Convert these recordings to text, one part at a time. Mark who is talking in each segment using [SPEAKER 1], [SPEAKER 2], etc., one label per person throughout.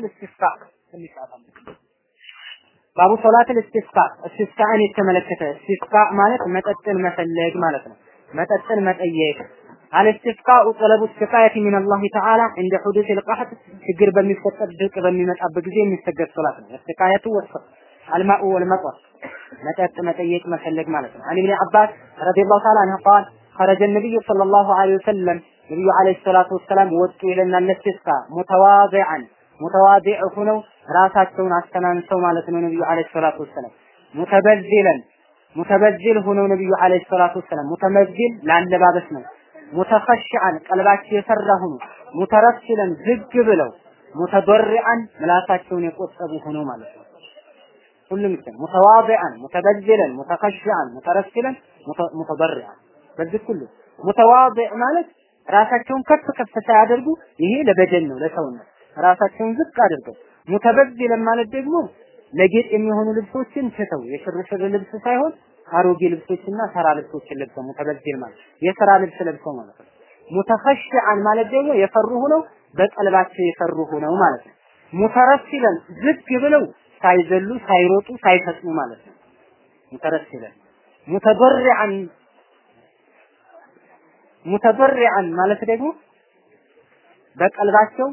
[SPEAKER 1] እስቲስቃ ባቡ ሶላት እስቲስቃ እስቲስቃን የተመለከተ እስቲስቃ ማለት መጠጥን መፈለግ ማለት ነው። መጠጥን መጠየቅ አልስቲስቃኡ ጠለቡ እስቲቃየት ሚን አላህ ተዓላ እንደ ሑዱስ ልቃሕት ችግር በሚፈጠር ድርቅ በሚመጣበት ጊዜ የሚሰገድ ሶላት ነው። እስቲቃየቱ ወስፍ አልማኡ ወልመጠር መጠጥ መጠየቅ መፈለግ ማለት ነው። አን ኢብኑ አባስ ረዲየላሁ ተዓላ አንሁ ቃል خرج النبي صلى الله عليه وسلم ነብዩ አለይሂ ሰላቱ ወሰላም ወጡ ይለናል ለስቲስቃ ሙተዋዚዐን ሙተዋዚዕ ሆነው ራሳቸውን አስተናንሰው ማለት ነው ነብዩ አለይሂ ሰላቱ ወሰላም። ሙተበዚለን ሙተበዚል ሆነው ነብዩ አለይሂ ሰላቱ ወሰላም። ሙተመዚል ላለባበስ ነው። ሙተኸሽዐን ቀልባቸው የፈራ ሆኖ ሙተረሲለን ዝግ ብለው ሙተበሪዐን ምላሳቸውን የቆጠቡ ሆነው ማለት ነው። ሁሉም ይችላል። ሙተዋዚዐን ሙተበዚለን ሙተኸሽዐን ሙተረሲለን ሙተበሪዐን በዚህ ሁሉ ሙተዋዚዕ ማለት ራሳቸውን ከፍ ከፍ ሳያደርጉ ይሄ ለበደን ነው ለሰውነት ራሳቸውን ዝቅ አድርገው ሙተበዚለን ማለት ደግሞ ለጌጥ የሚሆኑ ልብሶችን ትተው የሽርሽር ልብስ ሳይሆን አሮጌ ልብሶችና ተራ ልብሶችን ለብሰው ሙተበዚል ማለት የስራ ልብስ ለብሰው ማለት ነው። ሙተኸሽዐን ማለት ደግሞ የፈሩ ሆነው በቀልባቸው የፈሩ ሆነው ማለት ነው። ሙተረሲለን ዝግ ብለው ሳይዘሉ ሳይሮጡ ሳይፈጥኑ ማለት ነው። ሙተረሲለን ሙተበሪዐን ሙተበሪዐን ማለት ደግሞ በቀልባቸው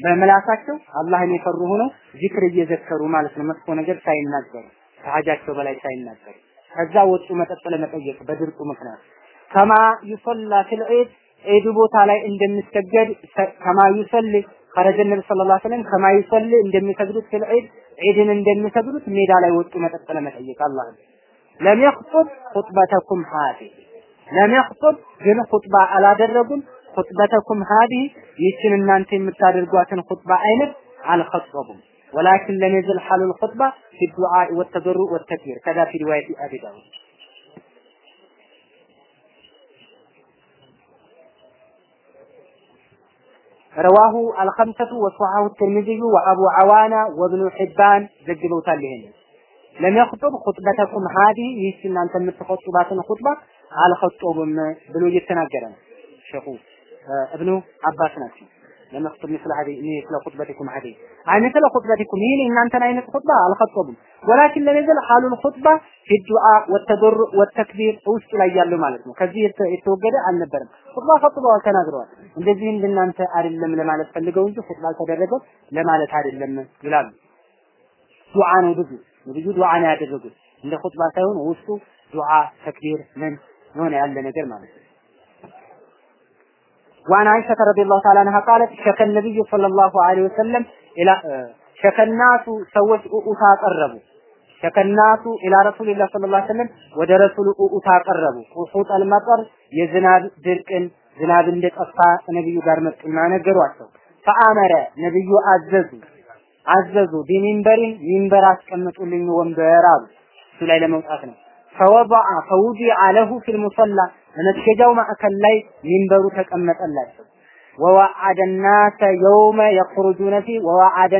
[SPEAKER 1] በመላሳቸው አላህን የፈሩ ሆነው ዚክር እየዘከሩ ማለት ነው። መጥፎ ነገር ሳይናገሩ ከሀጃቸው በላይ ሳይናገሩ ከዛ ወጡ መጠጥ ለመጠየቅ በድርቁ ምክንያት። ከማ ይሰላ ፊል ዒድ ዒድ ቦታ ላይ እንደሚሰገድ ከማ ይሰል ከረጀ ነቢ ስለ ላ ስለም ከማ ይሰል እንደሚሰግዱት ፊል ዒድ ዒድን እንደሚሰግዱት ሜዳ ላይ ወጡ መጠጥ ለመጠየቅ አላህ። ለም የኽጡብ ኹጥበተኩም ሀዚህ ለም የኽጡብ ግን ኹጥባ አላደረጉም። ኹጥበተኩም هذه ይችን እናንተ የምታደርጓትን ኹጥባ አይነት አልኸጠቡም ولكن لم يزل حال الخطبة في الدعاء والتضرع والتكبير كذا في رواية أبي داود رواه الخمسة وصححه الترمذي وأبو عوانة وابن حبان زجلوا تالهن لم يخطب خطبتكم هذه يسن أنت متخطبات الخطبة على خطبهم بلو يتناجرن شيخو እብኑ አባስ ናቸው። ለመክቱብ ምስለ ሀዲ እኔ ስለ ኹጥበቲኩም ሀዲ አይነት ስለ ኹጥበቲኩም ይሄ እናንተን አይነት ኹጥባ አልኸጠቡም ወላኪን ለነዘል ሐሉል ኹጥባ ፊ ዱዓ ወተበር ወተክቢር ውስጥ ላይ ያለው ማለት ነው። ከዚህ የተወገደ አልነበረም። ኹጥባ ፈጥበዋል፣ ተናግረዋል። እንደዚህ እንደናንተ አይደለም ለማለት ፈልገው እንጂ ኹጥባ አልተደረገም ለማለት አይደለም ይላሉ። ዱዓ ነው ብዙ ነብዩ ዱዓ ነው ያደረጉት እንደ ኹጥባ ሳይሆን ውስጡ ዱዓ ተክቢር ምን የሆነ ያለ ነገር ማለት ነው። وعن عائشة رضي الله تعالى عنها قالت شك النبي صلى الله عليه وسلم إلى شك الناس سوت أؤتا قربوا شك الناس إلى رسول الله صلى الله عليه وسلم ود رسول أؤتا قربوا وحوط المطر የዝናብ ድርቅን ዝናብ እንደጠፋ ነብዩ ጋር መጡና ነገሯቸው። ፈአመረ ነብዩ አዘዙ አዘዙ ቢሚንበሪን ሚንበር አስቀምጡልኝ ወንበር አሉ። እሱ ላይ ለመውጣት ነው። ፈወضع فوضع له في المصلى በመስገጃው ማዕከል ላይ ሚንበሩ ተቀመጠላቸው። ወዋአደና ናሰ የውመ ፊ ወዋዓደ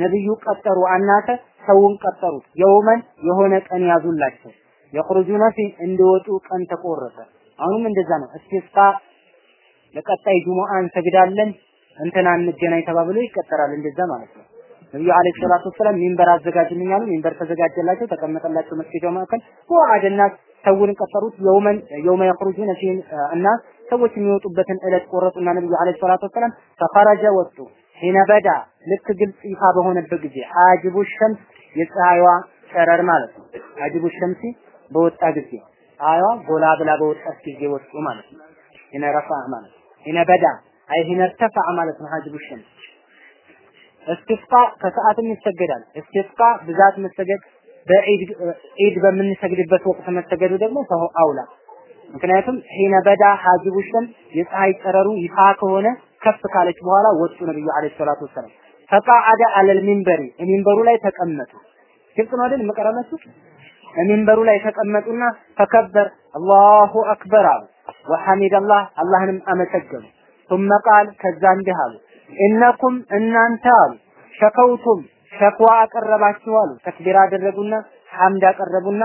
[SPEAKER 1] ነብዩ ቀጠሩ አናተ ሰውን ቀጠሩት። የውመን የሆነ ቀን ያዙላቸው። የኽሩጁነ ፊ እንዲወጡ ቀን ተቆረጠ። አሁንም እንደዛ ነው። እስቲስቃ ለቀጣይ ጁሙአ እንሰግዳለን እንትና እንገናኝ ተባብሎ ይቀጠራል። እንደዛ ማለት ነው። ነብዩ አለይሂ ሰላቱ ወሰላም ሚንበር አዘጋጅልኝ ሚንበር ተዘጋጀላቸው፣ ተቀመጠላቸው መስጊጃው መካከል ወአደናት ሰውን ቀጠሩት የውመን የውመ የخرجون فيه الناس ሰዎች የሚወጡበትን እለት ቆረጡና ነብዩ አለይሂ ሰላቱ ወሰለም ፈኸረጀ ወጡ ሂነ በዳ ልክ ግልጽ ይፋ በሆነበት ጊዜ አጅቡ ሸምስ የፀሐይዋ ጨረር ማለት ነው። አጅቡ ሸምሲ በወጣ ጊዜ ፀሐይዋ ጎላ ብላ በወጣች ጊዜ ወጡ ማለት ነው። ሂነ ረፋ ማለት ነው። ሂነ በዳ አይ ሂነ ርተፋ ማለት ነው። አጅቡ ሸምስ እስቲስቃ ከሰዓትም ይሰገዳል። እስቲስቃ ብዛት መሰገድ በዒድ ዒድ በምንሰግድበት ወቅት መሰገዱ ደግሞ ሰው አውላ ምክንያቱም ሒነ በዳ ሐጅቡ ሸምስ የፀሐይ ጨረሩ ይፋ ከሆነ ከፍ ካለች በኋላ ወጡ ነብዩ አለይሂ ሰላቱ ወሰላም ፈቃዐደ አለል ሚንበሪ ሚንበሩ ላይ ተቀመጡ ግልጽ ነው አይደል መቀራላችሁ ሚንበሩ ላይ ተቀመጡና ተከበር አላሁ አክበር አሉ ወሐሚደላህ አላህንም አመሰገኑ ثم قال ከዛ እንዲህ አሉ እነኩም እናንተ አሉ ሸከውቱም ሸክዋ አቀረባችሁ አሉ ተክቢር አደረጉና ሐምድ አቀረቡና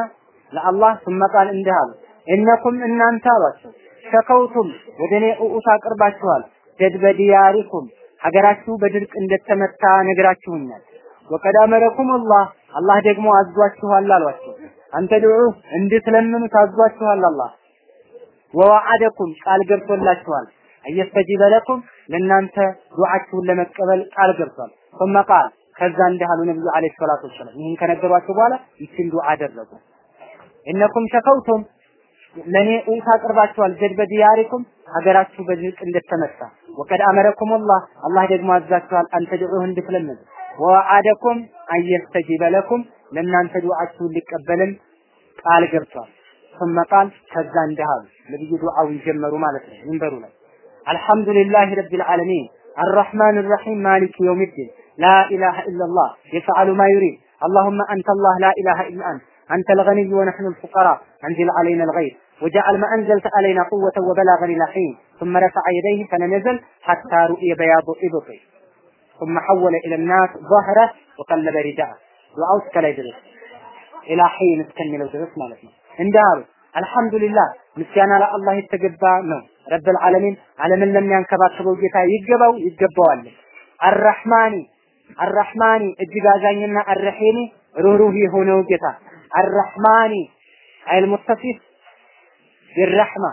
[SPEAKER 1] ለአላህ ثم قال እንዲህ አሉ እነኩም እናንተ አሏቸው ሸከውቱም ወደ እኔ ኡኡት አቅርባችኋል ደድበ ዲያሪኩም ሀገራችሁ በድርቅ እንደተመታ ነግራችሁኛል። ወቀድ አመረኩም አላህ አላህ ደግሞ አዟችኋል አሏቸው። አንተ ድዑ እንድትለምኑ ታዟችኋል አላህ ወወዐደኩም ቃል ገብቶላችኋል አየስተጂበ ለኩም ለእናንተ ዱዓችሁን ለመቀበል ቃል ገብቷል። ثم قال ከዛ እንዲህ አሉ ነብዩ አለይሂ ሰላቱ ወሰላም ይህን ከነገሯቸው በኋላ ይችን ዱዓ አደረጉ። እነኩም ሸከውቱም ለኔ ኡታ አቅርባችኋል ጀድበ ዲያሪኩም ሀገራችሁ በድርቅ እንደተመታ ወቀድ አመረኩም አላህ አላህ ደግሞ አዛችኋል አንተ ድዑህ እንድትለምኑ ወወዐደኩም አየስተጂበ ለኩም ለእናንተ ዱዓችሁን ሊቀበልም ቃል ገብቷል። ثم قال ከዛ እንዲህ አሉ ነብዩ ዱዓውን ጀመሩ ማለት ነው ሚንበሩ ላይ አልሐምዱሊላህ ረቢል ዓለሚን الرحمن الرحيم مالك يوم الدين لا إله إلا الله يفعل ما يريد اللهم أنت الله لا إله إلا أنت أنت الغني ونحن الفقراء أنزل علينا الغيث وجعل ما أنزلت علينا قوة وبلاغا إلى حين ثم رفع يديه فلم يزل حتى رؤي بياض إبطه ثم حول إلى الناس ظهره وقلب رداءه دعاء እስከ ድረስ ኢላ ሒን እስከሚለው ድረስ ማለት ነው እንዳሉ አልሐምዱሊላህ ምስጋና ለአላህ የተገባ ነው ረብል ዓለሚን ዓለምን ለሚያንከባክበው ጌታ ይገባው ይገባዋል አርራህማኒ አርራህማኒ እጅግ አዛኝና አርሒሚ ሩህሩህ የሆነው ጌታ። አርራህማኒ አይል ሙተሲፍ ቢረሕማ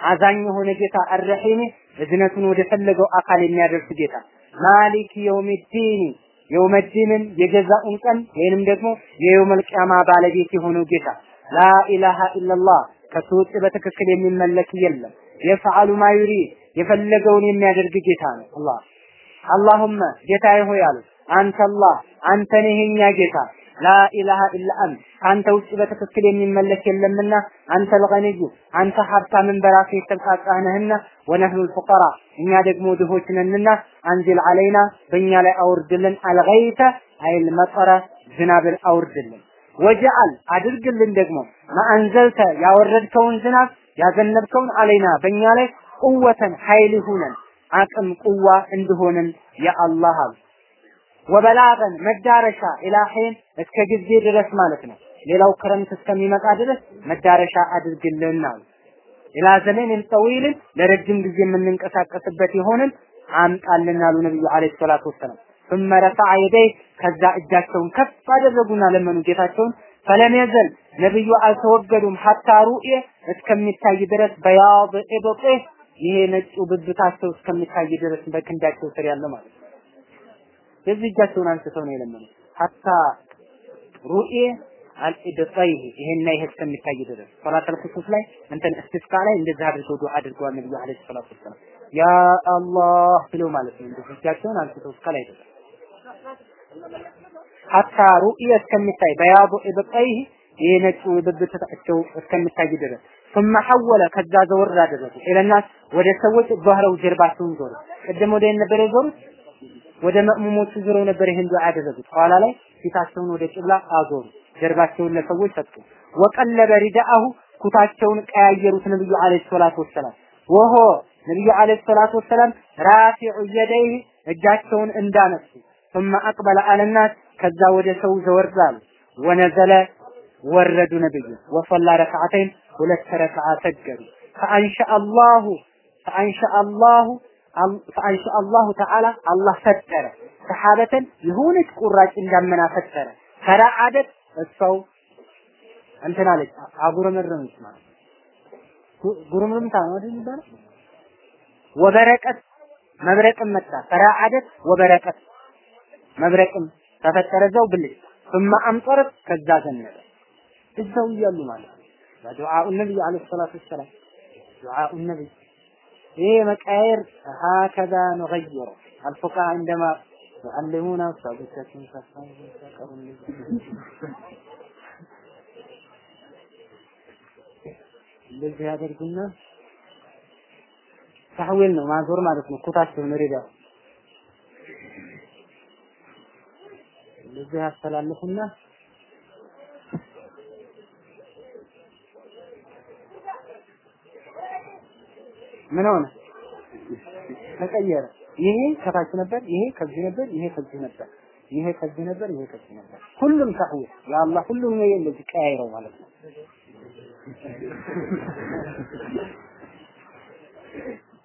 [SPEAKER 1] አዛኝ የሆነ ጌታ። አርሒሚ እዝነቱን ወደ ፈለገው አካል የሚያደርስ ጌታ። ማሊክ የውሚዲኒ የውመዲንን የጀዛኡን ቀን ወይንም ደግሞ የየውመል ቂያማ ባለቤት የሆነው ጌታ። ላኢላሃ ኢላላህ ከሱ ውጭ በትክክል የሚመለክ የለም። የፈዓሉ ማ ዩሪድ የፈለገውን የሚያደርግ ጌታ ነው። አላህ። አላሁመ ጌታዬ ሆይ አሉ አንተ አላህ አንተ ነህ የኛ ጌታ ላኢላሃ ኢላ አንት ከአንተ ውጭ በትክክል የሚመለክ የለምና አንተ ልገኒዩ አንተ ሀብታምን በራስህ የተብቃቃህ ነህና ወነህኑ ልፉቀራ እኛ ደግሞ ድሆች ነንና አንዚል አለይና በእኛ ላይ አውርድልን። አልገይተ አይል መጠረ ዝናብን አውርድልን። ወጀአል አድርግልን ደግሞ። ማአንዘልተ ያወረድከውን ዝናብ ያዘነብከውን አለይና በእኛ ላይ ቁወተን ኃይል ይሁነን አቅም ቁዋ እንድሆንን የአላህ አሉ ወበላገን መዳረሻ ኢላሂን እስከ ጊዜ ድረስ ማለት ነው። ሌላው ክረምት እስከሚመጣ ድረስ መዳረሻ አድርግልን አሉ። ኢላ ዘመንን ጠዊልን ለረጅም ጊዜ የምንንቀሳቀስበት የሆንን አምጣልን አሉ ነብዩ አለይሂ ሰላቱ ወሰላም። ثم رفع يديه ከዛ እጃቸውን ከፍ አደረጉና ለመኑ ጌታቸውን ፈለም የዘል ነብዩ አልተወገዱም ሐታ ሩእየ እስከሚታይ ድረስ በያድ ኢብጤ ይሄ ነጩ ብብታቸው እስከሚታይ ድረስ በክንዳቸው ስር ያለ ማለት ነው። የዚህ እጃቸውን አንስተው ነው የለመኑት። ሀታ ሩኤ አልኢድጠይህ ይሄና ይሄ እስከሚታይ ድረስ ሶላተል ኩሱፍ ላይ እንትን እስቲስቃ ላይ እንደዚህ አድርገው ዱዓ አድርገዋል ነብዩ አለይሂ ሰላቱ ወሰላም። ያ አላህ ብለው ማለት ነው። እንደዚህ እጃቸውን አንስተው እስከ ላይ ድረስ ሀታ ሩኤ እስከሚታይ በያዱ ኢድጠይህ ይሄ ነጩ ብብታቸው እስከሚታይ ድረስ ثم حول ከዛ ዘወር አደረጉ ኢለናስ ወደ ሰዎች ባህረው ጀርባቸውን ዞሩ። ቅድም ወደ የነበረ ዞሩት ወደ መእሙሞቹ ዞረው ነበር ይህን ዱዓ ያደረጉት። ኋላ ላይ ፊታቸውን ወደ ቂብላ አዞሩ፣ ጀርባቸውን ለሰዎች ሰጡ። ወቀለበ ሪዳአሁ ኩታቸውን ቀያየሩት ነብዩ አለይሂ ሰላቱ ወሰላም። ወሆ ነብዩ አለይሂ ሰላቱ ወሰላም ራፊዑ የደይህ እጃቸውን እንዳነሱ ثم አቅበለ አለናት ከዛ ወደ ሰው ዘወር አሉ። ወነዘለ ወረዱ ነብዩ ወሰላ ረክዓተይን ሁለት ረክዓ ሰገዱ። ፈአንሻ አላሁ ፈአንሻ አላሁ ፈአንሻ አላሁ ተዓላ አላህ ፈጠረ። ሰሓበተን የሆነች ቁራጭ እንዳመና ፈጠረ። ፈረዓደት እሷው እንትን አለች። አጉረመረመች ማለት ጉርምርምታ ነው። አይደል የሚባለው ወበረቀት መብረቅም መጣ። ፈረዓደት ወበረቀት መብረቅም ተፈጠረ። እዛው ብልጭ። ثم አምጠረት ከዛ ዘነበ። እዛው እያሉ ማለት ነው። ዱዓኡ ነብይ አለይሂ ሰላቱ ወሰላም። ዱዓኡ ነብይ ይሄ መቃየር هكذا نغير الفقهاء عندما يعلمون أصحابهم እንደዚህ ያደርጉና ታህዊል ነው ማዞር ማለት ነው ኩታቸውን ሪዳ እንደዚህ ያስተላልፉና ምን ሆነ? ተቀየረ። ይሄ ከታች ነበር፣ ይሄ ከዚህ ነበር፣ ይሄ ከዚህ ነበር፣ ይሄ ከዚህ ነበር፣ ይሄ ከዚህ ነበር። ሁሉም ተህዊል የአላህ ሁሉም ነው እንደዚህ ቀያይረው ማለት ነው።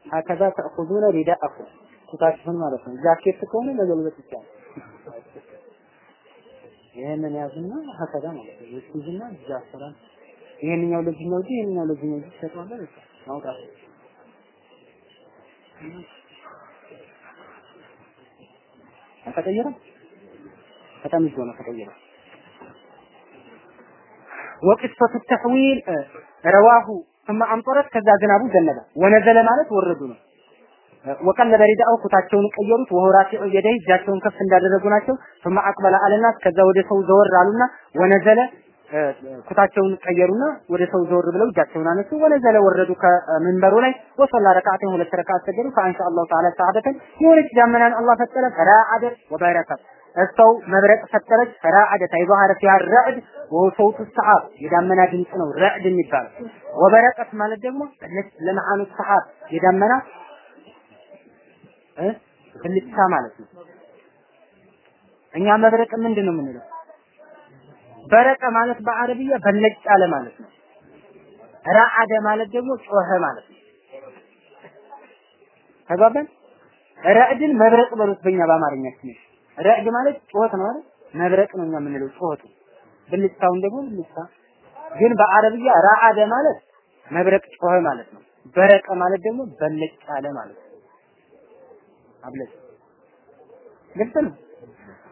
[SPEAKER 1] ሀከዛ ተእኹዙነ ሪዳአኩም ኩታችሁን ማለት ነው። ጃኬት ከሆነ መገልበጥ ይቻላል። ይሄንን ያዝና ሀከዳ ማለት ነው። ይዝና ስራ ይሄንኛው ለዚህኛው እጅ ይሄንኛው ለዚህኛው ሰጥቷል። በቃ ማውጣት አልተቀየረም። በጣም ይዞ ነው ተቀየረ። ወቅሰቱ ተሕዊል ረዋሁ ثم أمطرت ከዛ ዝናቡ ዘነበ ወነዘለ ማለት ወረዱ ነው። ወቀለበ ሪዳው ኩታቸውን ቀየሩት። ወሆራፊዑ የደይ እጃቸውን ከፍ እንዳደረጉ ናቸው። ثم أقبل على الناس ከዛ ወደ ሰው ዘወር አሉና ወነዘለ ኩታቸውን ቀየሩና ወደ ሰው ዘወር ብለው እጃቸውን አነሱ። ወነዘለ ወረዱ ከመንበሩ ላይ ወሰላ ረካዓተን ሁለት ረካዓት ሰገዱ። ፈአንሻ አላሁ ተዓላ ሰዓደተን የሆነች ዳመናን አላህ ፈጠረ። ፈራአደ ወበረከት እሰው መብረቅ ፈጠረች። ፈራአደ ታይባሃረ ፊሃ ረዕድ ወሰውቱ ሰዓብ የዳመና ድምፅ ነው ረዕድ የሚባለው። ወበረቀት ማለት ደግሞ ለመዓኑ ሰዓብ የዳመና ብልጭታ ማለት ነው። እኛ መብረቅ ምንድን ነው የምንለው? በረቀ ማለት በአረብያ በለጭ ያለ ማለት ነው። ረዓደ ማለት ደግሞ ጮኸ ማለት ነው። ተግባባን? ረዕድን መብረቅ በሉት በእኛ በአማርኛ ትንሽ ረዕድ ማለት ጩኸት ነው አይደል? መብረቅ ነው እኛ የምንለው ጩኸቱ። ብልጭታውን ደግሞ ብልጭታ። ግን በአረብያ ረዓደ ማለት መብረቅ ጮኸ ማለት ነው። በረቀ ማለት ደግሞ በለጭ ያለ ማለት ነው። አብለጭ ግልጽ ነው።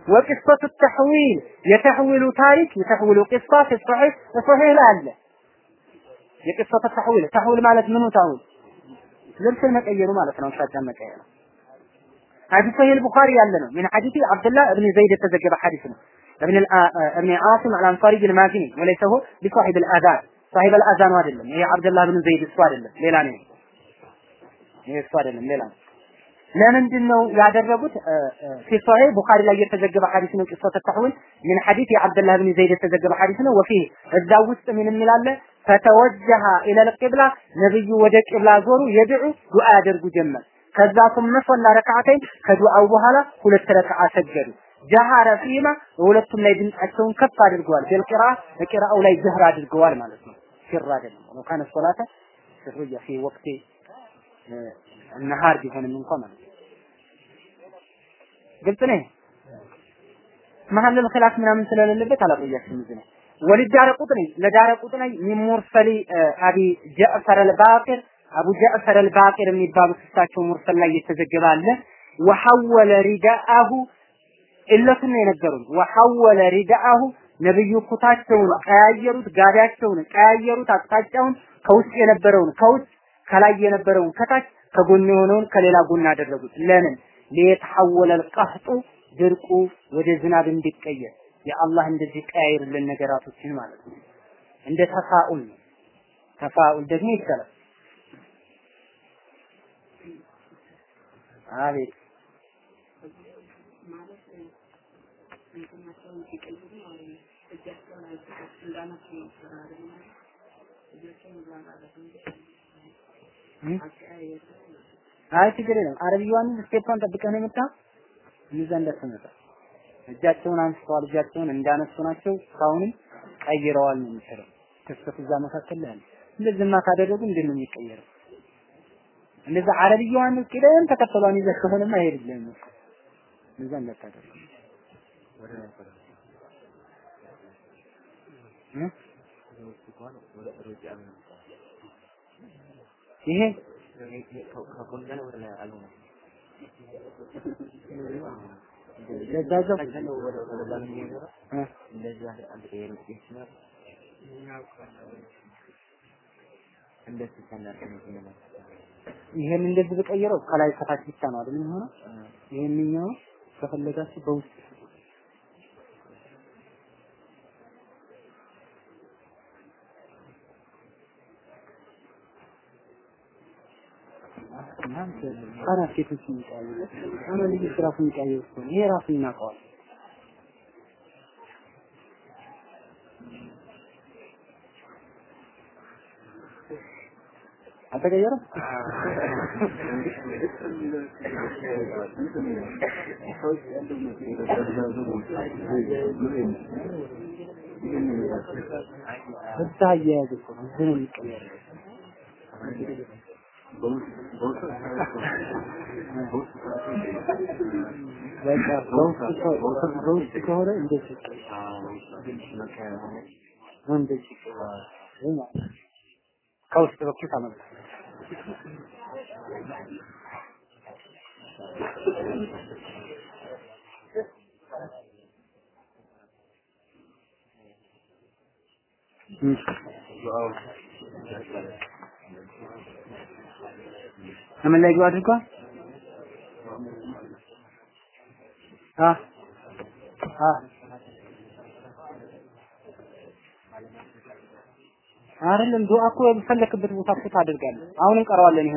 [SPEAKER 1] ወቅስፈቱ ተሕዊል የተሕዊሉ ታሪክ የተሕዊሉ ቅስፋ ፊ ሶሒህ ሶሒህ ላይ አለ። የቅስፈቱ ተሕዊል ተሕዊል ማለት ምኑ ታውን ልብስን መቀየሩ ማለት ነው። አቅጣጫ መቀየር ነው። ሐዲስ ሶሒህ ቡኻሪ ያለ ነው። ምን ሐዲስ አብዱላህ እብን ዘይድ የተዘገበ ሐዲስ ነው። ابن ابن عاصم الانصاري المازني وليس هو بصاحب الاذان صاحب الاذان አይደለም ይሄ አብዱላህ ብን ዘይድ እሱ አይደለም ሌላ ነው ይሄ እሱ አይደለም ሌላ ነው ለምንድን ነው ያደረጉት? ፊ ሶሒህ ቡኻሪ ላይ የተዘገበ ሐዲስ ነው። ቂሶተ ተሕዊል ምን ሐዲስ የአብደላህ ብን ዘይድ የተዘገበ ሐዲስ ነው። ወፊ እዛ ውስጥ ምን የሚላለ ፈተወጀሃ ኢለል ቂብላ ነብዩ ወደ ቂብላ ዞሩ፣ የድዑ ዱዓ ያደርጉ ጀመር። ከዛ ثم صلى ركعتين ከዱዓው በኋላ ሁለት ረክዓ ሰገዱ። ጀሃረ ፊማ በሁለቱም ላይ ድምጻቸውን ከፍ አድርገዋል። ፊልቂራ በቂራአው ላይ ጀህር አድርገዋል ማለት ነው። ሲራ አይደለም። ወካነ ሶላተ ስርያ ፊ ወቅቲ ነሃር ቢሆንም እንኳን ማለት ግልጽ ነው። محل الخلاف ምናምን ስለሌለበት አላቆያችሁም እዚህ ነው። وللدارقطني للدارقطني من مرسل أبي جعفر الباقر አቡ ጀዕፈር አልባቂር የሚባሉት እሳቸው مرسل ላይ የተዘገበ አለ። ወሐወለ ሪዳአሁ ኢለቱን ነው የነገሩን። ወሐወለ ሪዳአሁ ነብዩ ኩታቸውን ቀያየሩት፣ ጋቢያቸውን ቀያየሩት፣ አቅጣጫውን ከውስጥ የነበረውን ከውስጥ ከላይ የነበረውን ከታች ከጎን የሆነውን ከሌላ ጎን አደረጉት። ለምን? ሊየተሐወለ አልቀህጡ ድርቁ ወደ ዝናብ እንዲቀየር የአላህ እንደዚህ ቀያይርልን ነገራቶችን ማለት ነው። እንደ ተፋኡል ነው። ተፋኡል ደግሞ ይቻላል። አቤት አይ ችግር የለም። አረብያዋን ስቴፓን ጠብቀህ ነው የመጣው። እዛ እንዳትመጣ እጃቸውን አንስተዋል። እጃቸውን እንዳነሱ ናቸው። እስካሁንም ቀይረዋል ነው የሚሰራው። ክስተት እዛ መካከል ላይ እንደዚህማ ካደረጉ እንዴት ነው የሚቀየረው? እንደዛ አረብያዋን ቅደም ተከተሏን ይዘህ ከሆነማ አይሄድልህም። እንደዛ እንዳታደርግ ይሄ ለዛዛው ይሄን እንደዚህ በቀየረው ከላይ ከታች ብቻ ነው አይደል የሚሆነው? ይሄንኛው ከፈለጋችሁ በውስጥ ህጻናት ሴቶች የሚቀያየሩ ህጻናት ልጆች ራሱ የሚቀያየሩ እኮ ይሄ ራሱ ይናቀዋል። አልተቀየረም? እዛ አያያዝ እኮ ነው። እዚህ ነው በቃ በውስጥ ከሆነ እንደዚህ እንደዚህ ከውስጥ በኩል ታመጣ ምን ላይ አድርጓል? አ አ አይደለም ዱዓ እኮ የፈለክበት ቦታ እኮ ታደርጋለህ። አሁን እንቀረዋለን ይሄ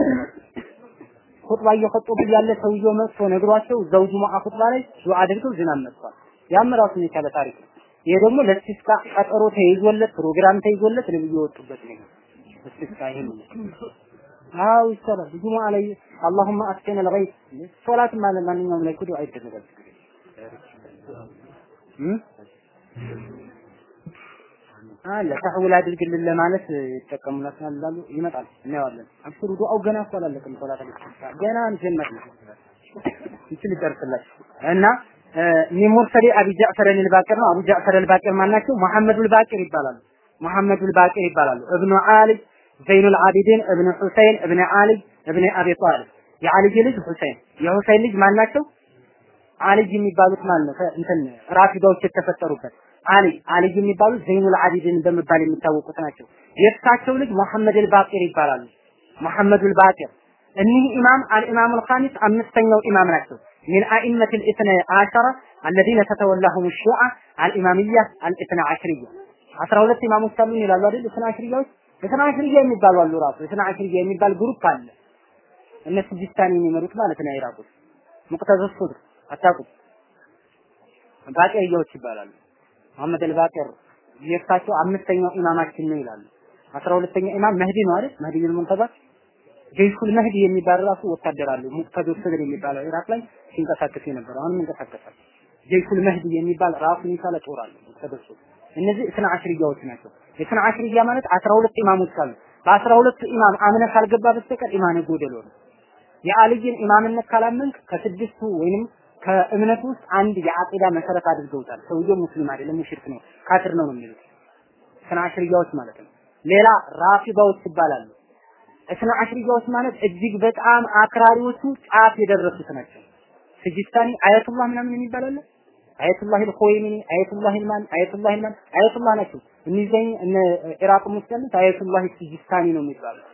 [SPEAKER 1] ኹጥባ እየኸጡብ እያለ ሰውየው መጥቶ ነግሯቸው እዛው ጁሙዓ ኹጥባ ላይ ዱዓ አድርገው ዝናብ መጥቷል። ያም ራሱን የቻለ ታሪክ ነው። ይሄ ደግሞ ለስቲስቃ ቀጠሮ ተይዞለት ፕሮግራም ተይዞለት ነብዩ የወጡበት ነው። እስቲስቃ ይሄ ነው። አው ይሰራል። ጁሙዓ ላይ اللهم اسقنا الغيث ሶላት ማለት ማንኛውም ላይ ኩዱ አይደረጋል። አለ تحويل አድርግልን ለማለት ይጠቀሙላታል ላሉ ይመጣል እናየዋለን። አብሽሩ ዱዓው ገና እኮ አላለቀም። ሶላት ገና ጀመር ነው ይችል ይደርስላችሁ እና من مرسل أبي جعفر الباقر ነው። አቡ ጃዕፈር አልባቂር ማን ናቸው? ባቂር ይባላሉ። መሐመዱል ባቂር ይባላሉ። እብኑ አሊ زين العابدين ابن حسين ابن علي ابن أبي طالب. علي لج حسين يا حسين لج مالناكو علي جي ميبالوت مالنا مثلا رافضوا شيء تفتروا علي علي جي ميبالوت زين العابدين دم بالي متوقع تناكو يفتحوا لج محمد الباقر يبارالي محمد الباقر إني إمام الإمام الخامس أم نستنى إمام ناكو من أئمة الاثنى عشرة الذين تتولهم الشيعة الإمامية الاثنى عشرية عشرة ولا إمام مسلم إلى الله الاثنى عشرية እትና አሽሪያ የሚባሉ አሉ ራሱ እትና አሽሪያ የሚባል ግሩፕ አለ። እነሱ ጂስታኒ የሚመሩት ማለት ነው ኢራቅ ውስጥ ሙቅተዘ ሱድር አታውቁም? ባቂርያዎች ይባላሉ። መሐመድ አልባቂር የእሳቸው አምስተኛው ኢማማችን ነው ይላሉ። አስራ ሁለተኛ ኢማም መህዲ ነው አይደል? መህዲ ብን ሙንተዘር ጀይሹል መህዲ የሚባል ራሱ ወታደር አለው። ሙቅተዘ ሱድር የሚባለው ኢራቅ ላይ ሲንቀሳቀስ የነበረው አሁንም ይንቀሳቀሳል። جيش المهدي የሚባል ራሱን የቻለ ጦር አለው። ሙቅተዳ ሰድር እነዚህ እስና አሽርያዎች ናቸው። የ اثنى عشرية ማለት አስራ ሁለት ኢማሞች አሉ። በአስራ ሁለቱ ኢማም አምነህ ካልገባ በስተቀር ኢማን ጎደሎ ነው። የአልይን ኢማምነት ካላመንክ ከስድስቱ ወይንም ከእምነቱ ውስጥ አንድ የአቂዳ መሰረት አድርገውታል። ሰውየው ሙስሊም አይደለም፣ ሙሽሪክ ነው፣ ካፍር ነው ነው የሚሉት እስና አሽርያዎች ማለት ነው። ሌላ ራፊዳዎች ይባላሉ። እስና አሽርያዎች ማለት እጅግ በጣም አክራሪዎቹ ጫፍ የደረሱት ናቸው። ስጅስታኒ አያቱላህ ምናምን የሚባል አለ አያቱላህ አልኾይሚኒ አያቱላህ አልማን አያቱላህ አልማን አያቱላህ ናቸው። እነዚህ እነ ኢራቅ ውስጥ አያቱላህ ሲጂስታኒ ነው የሚባሉት።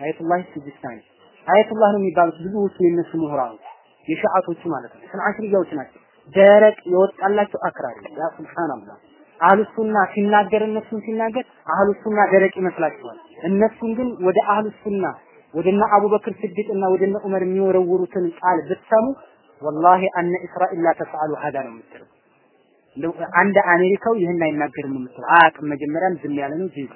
[SPEAKER 1] አያቱላህ ሲጂስታኒ አያቱላህ ነው የሚባሉት ብዙዎቹ የነሱ ምሁራኖች የሻዓቶቹ ማለት ነው። ስለ አሽሪያዎች ናቸው። ደረቅ የወጣላቸው አክራሪ ያ ሱብሃንአላህ። አህሉ ሱና ሲናገር እነሱን ሲናገር አህሉ ሱና ደረቅ ይመስላቸዋል። እነሱን ግን ወደ አህሉ ሱና ወደነ አቡበክር ስዲቅ እና ወደነ ዑመር የሚወረውሩትን ቃል ብትሰሙ ወላሂ አነ እስራኤል ላ ተፍዓሉ ሀዳ ነው የምትለው። አንድ አሜሪካው ይህን አይናገርም የምትለው አያውቅም። መጀመሪያም ዝም ያለ ነው ጅል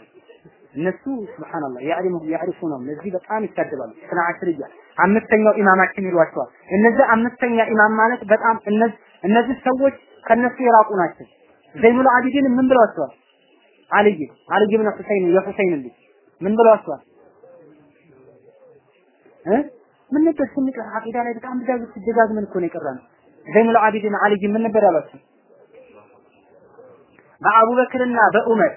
[SPEAKER 1] እነሱ ሱብሃንአላህ ያዕሪሙ ያዕሪፉ ነው። እነዚህ በጣም ይሳደባሉ። ስለ አሽርያ አምስተኛው ኢማማችን ይሏቸዋል። እነዚህ አምስተኛ ኢማም ማለት በጣም እነዚህ ሰዎች ከነሱ የራቁ ናቸው። ዘይኑል አቢዲን ምን ብለዋቸዋል? አልይ አልይ ብን ሁሰይን የሁሰይን ልጅ ምን ብለዋቸዋል? ምን ነበር ስንቅ አቂዳ ላይ በጣም ብዛት ሲደጋግመን እኮ ነው የቀረነው። ዘይኑል አቢዲን አልይ ምን ነበር ያሏቸው? በአቡበክርና በዑመር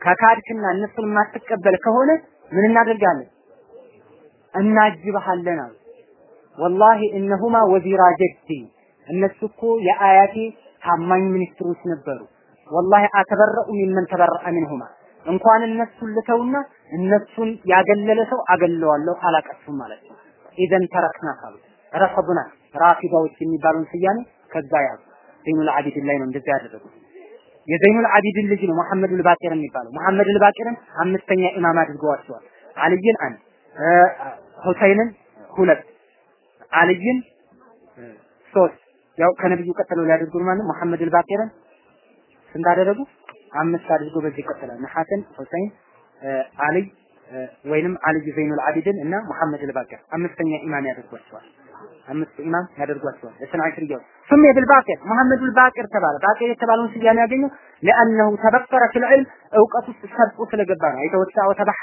[SPEAKER 1] ከካድክና እነሱን የማትቀበል ከሆነ ምን እናደርጋለን? እናጅብሃለን አሉ። ወላሂ እነሁማ ወዚራ ጀዲ እነሱ እኮ የአያቴ ታማኝ ሚኒስትሮች ነበሩ። ወላሂ አተበረኡ ሚመን ተበረአ ሚንሁማ እንኳን እነሱን ልተውና እነሱን ያገለለ ሰው አገለዋለሁ አላቀሱም ማለት ነው። ኢዘን ተረክና ካሉ ረፈዱና ራፊዳዎች የሚባሉን ስያሜ ከዛ ያዙ። ዘይኑል አቢድን ላይ ነው እንደዛ ያደረጉት። የዘይኑል አቢድን ልጅ ነው መሐመዱል ባቂር የሚባለው። መሐመዱል ባቂርን አምስተኛ ኢማም አድርገዋቸዋል። አልይን አንድ፣ ሁሰይንን ሁለት፣ አልይን ሶስት። ያው ከነብዩ ቀጥለው ሊያደርጉ ማለት መሐመዱል ባቂርን ስንት አደረጉ? አምስት አድርገው በዚህ ይቀጥላል። ሐሰን፣ ሁሰይን፣ አልይ ወይንም አልይ ዘይኑል አቢድን እና መሐመድ አልባቂር አምስተኛ ኢማም ያደርጓቸዋል። አምስት ኢማም ያደርጓቸዋል። እስና አሽርያው ስም بالباقر محمد الباقر ተባለ። ባቂር የተባለውን ስያሜ ያገኘው لانه تبقر في العلم እውቀት ውስጥ ሰርጦ ስለገባ ነው። የተወጣ ወተበሐ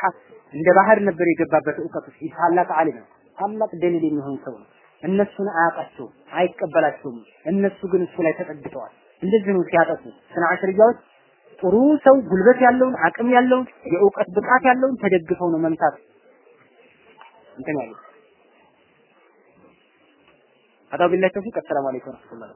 [SPEAKER 1] እንደ ባህር ነበር የገባበት እውቀት ውስጥ ታላቅ ዓሊም ነው። ታላቅ ደሊል የሚሆን ሰው ነው። እነሱን አያውቃቸውም፣ አይቀበላቸውም። እነሱ ግን እሱ ላይ ተጠግተዋል። እንደዚህ ነው ሲያጠፉ ስነ አሽርያዎች ጥሩ ሰው ጉልበት ያለውን አቅም ያለውን የእውቀት ብቃት ያለውን ተደግፈው ነው መምታት እንትን አጣው ቢላህ ተውፊቅ። አሰላሙ አለይኩም ወራህመቱላሂ